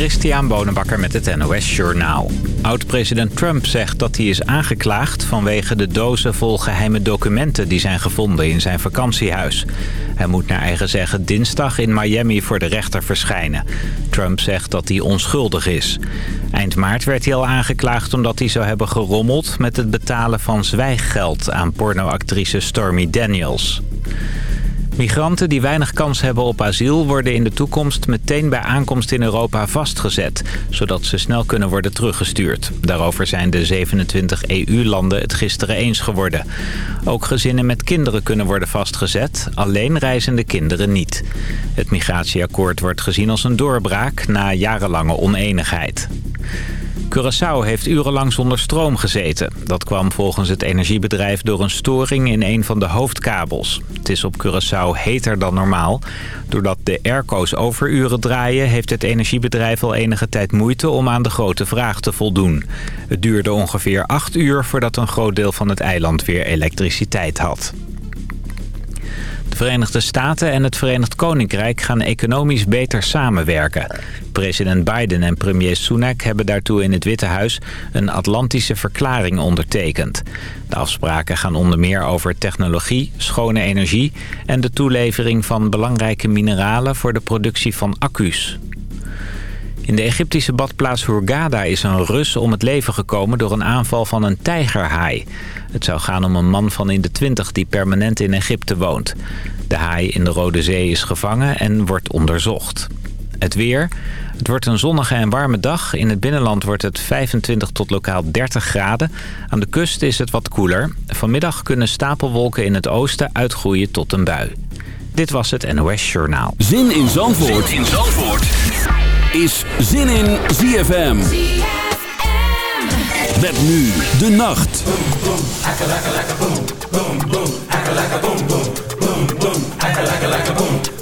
Christian Bonenbakker met het NOS Journaal. Oud-president Trump zegt dat hij is aangeklaagd vanwege de dozen vol geheime documenten die zijn gevonden in zijn vakantiehuis. Hij moet naar eigen zeggen dinsdag in Miami voor de rechter verschijnen. Trump zegt dat hij onschuldig is. Eind maart werd hij al aangeklaagd omdat hij zou hebben gerommeld met het betalen van zwijggeld aan pornoactrice Stormy Daniels. Migranten die weinig kans hebben op asiel worden in de toekomst meteen bij aankomst in Europa vastgezet, zodat ze snel kunnen worden teruggestuurd. Daarover zijn de 27 EU-landen het gisteren eens geworden. Ook gezinnen met kinderen kunnen worden vastgezet, alleen reizende kinderen niet. Het migratieakkoord wordt gezien als een doorbraak na jarenlange oneenigheid. Curaçao heeft urenlang zonder stroom gezeten. Dat kwam volgens het energiebedrijf door een storing in een van de hoofdkabels. Het is op Curaçao heter dan normaal. Doordat de airco's overuren draaien... heeft het energiebedrijf al enige tijd moeite om aan de grote vraag te voldoen. Het duurde ongeveer acht uur voordat een groot deel van het eiland weer elektriciteit had. De Verenigde Staten en het Verenigd Koninkrijk gaan economisch beter samenwerken. President Biden en premier Sunak hebben daartoe in het Witte Huis een Atlantische verklaring ondertekend. De afspraken gaan onder meer over technologie, schone energie en de toelevering van belangrijke mineralen voor de productie van accu's. In de Egyptische badplaats Hurghada is een Rus om het leven gekomen door een aanval van een tijgerhaai. Het zou gaan om een man van in de twintig die permanent in Egypte woont. De haai in de Rode Zee is gevangen en wordt onderzocht. Het weer. Het wordt een zonnige en warme dag. In het binnenland wordt het 25 tot lokaal 30 graden. Aan de kust is het wat koeler. Vanmiddag kunnen stapelwolken in het oosten uitgroeien tot een bui. Dit was het NOS Journaal. Zin in Zandvoort, zin in Zandvoort. is Zin in ZFM. Met nu de nacht. monkey skull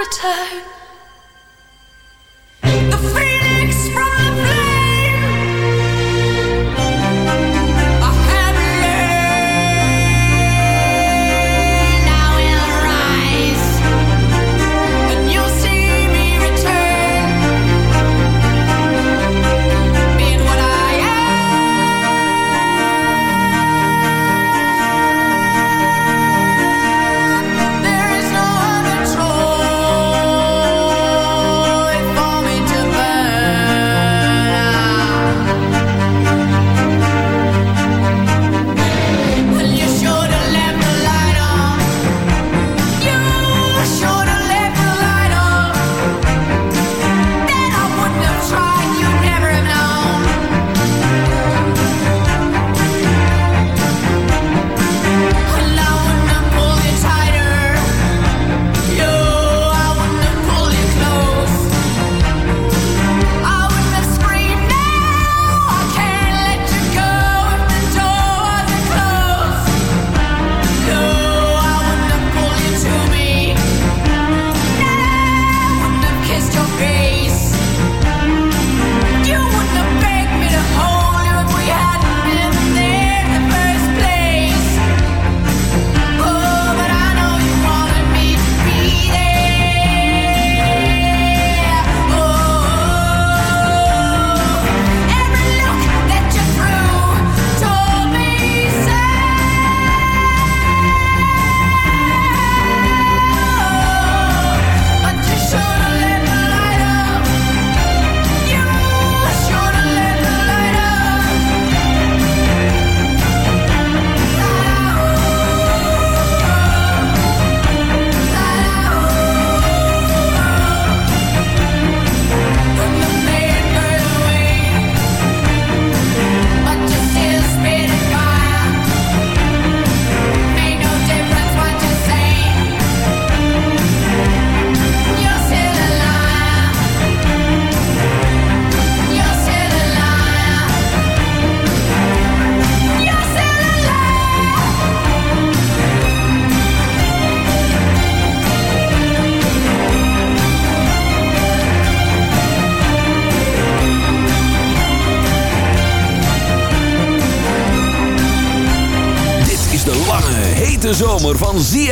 return.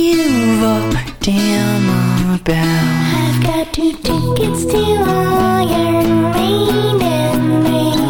give up, damn about. I've got two tickets to Iron Maiden.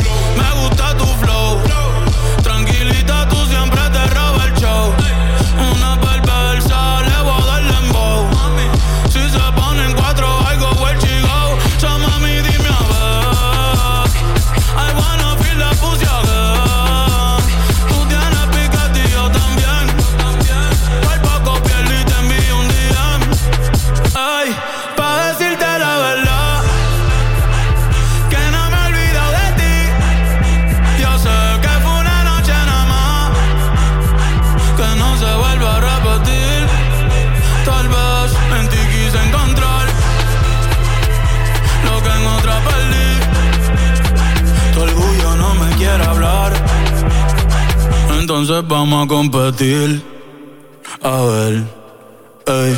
We vamos a competir. A ver, ey.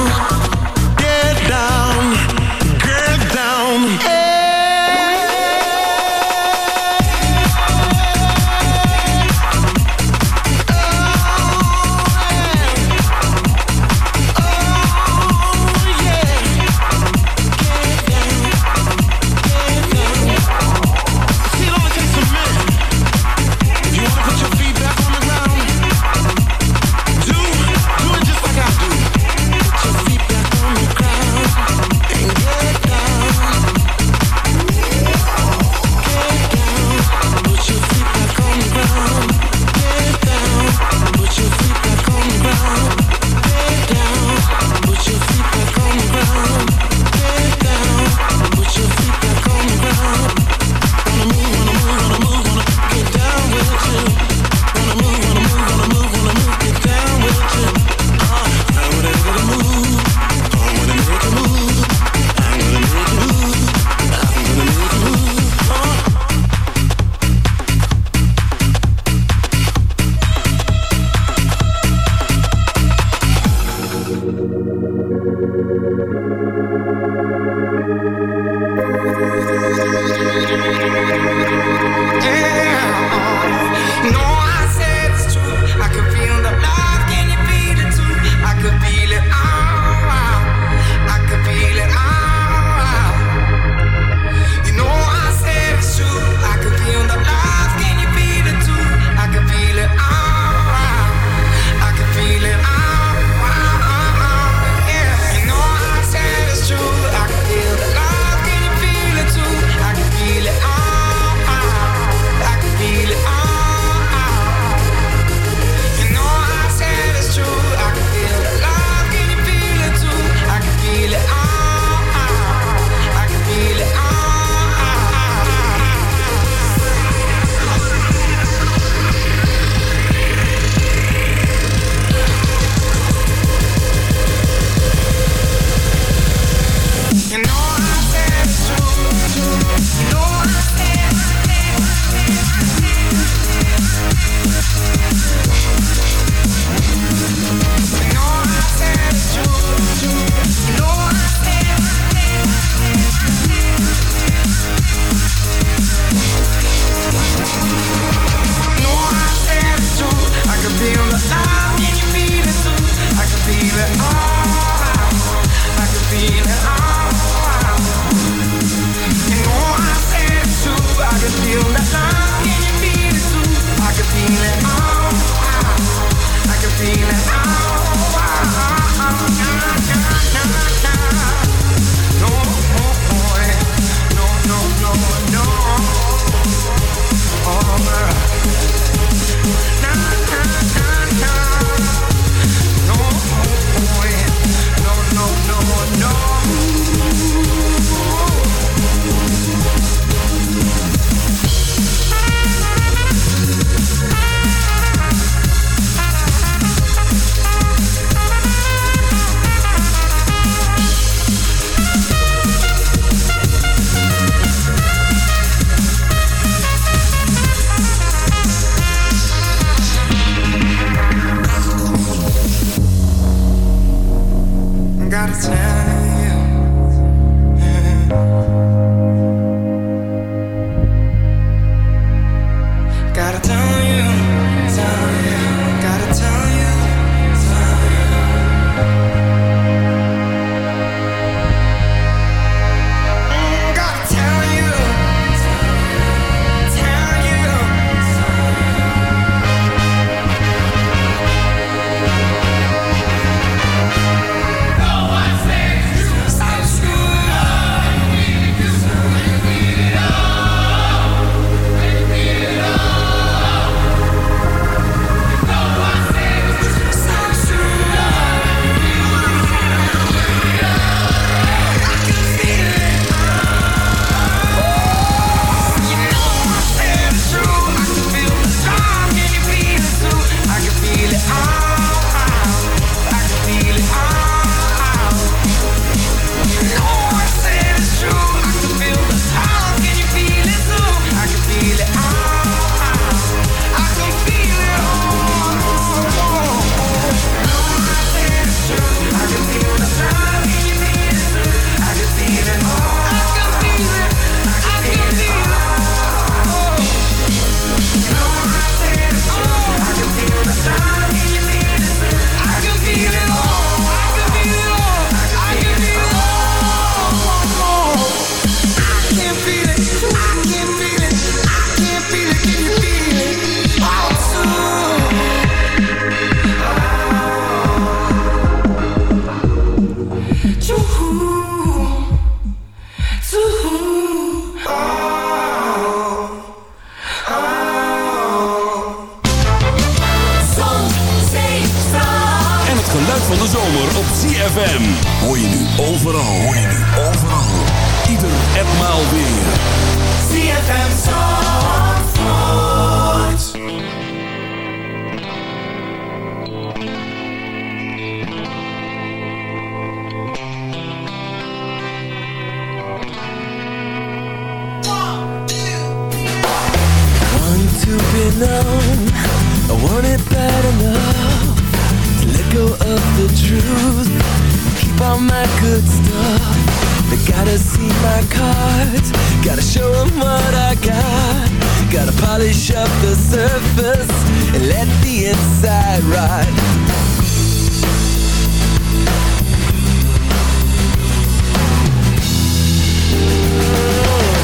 surface and let the inside ride.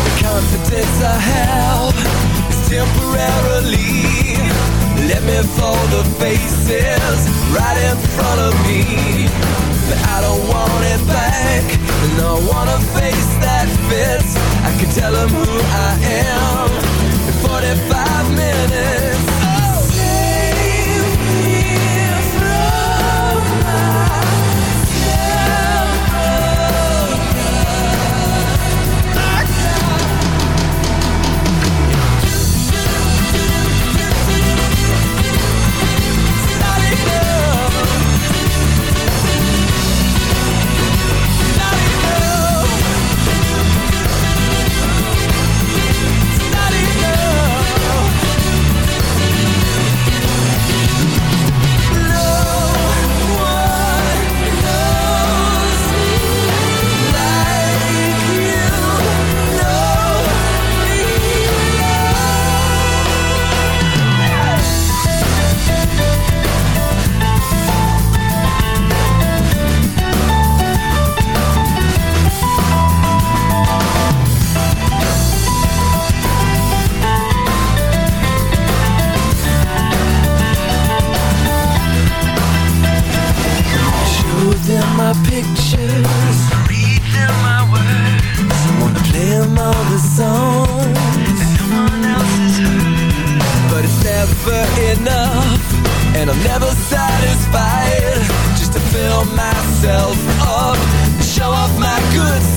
The confidence I have is temporarily. Let me fold the faces right in front of me. But I don't want it back. And I want a face that fits. I can tell them who I am in 45 minutes. Myself up, show off my good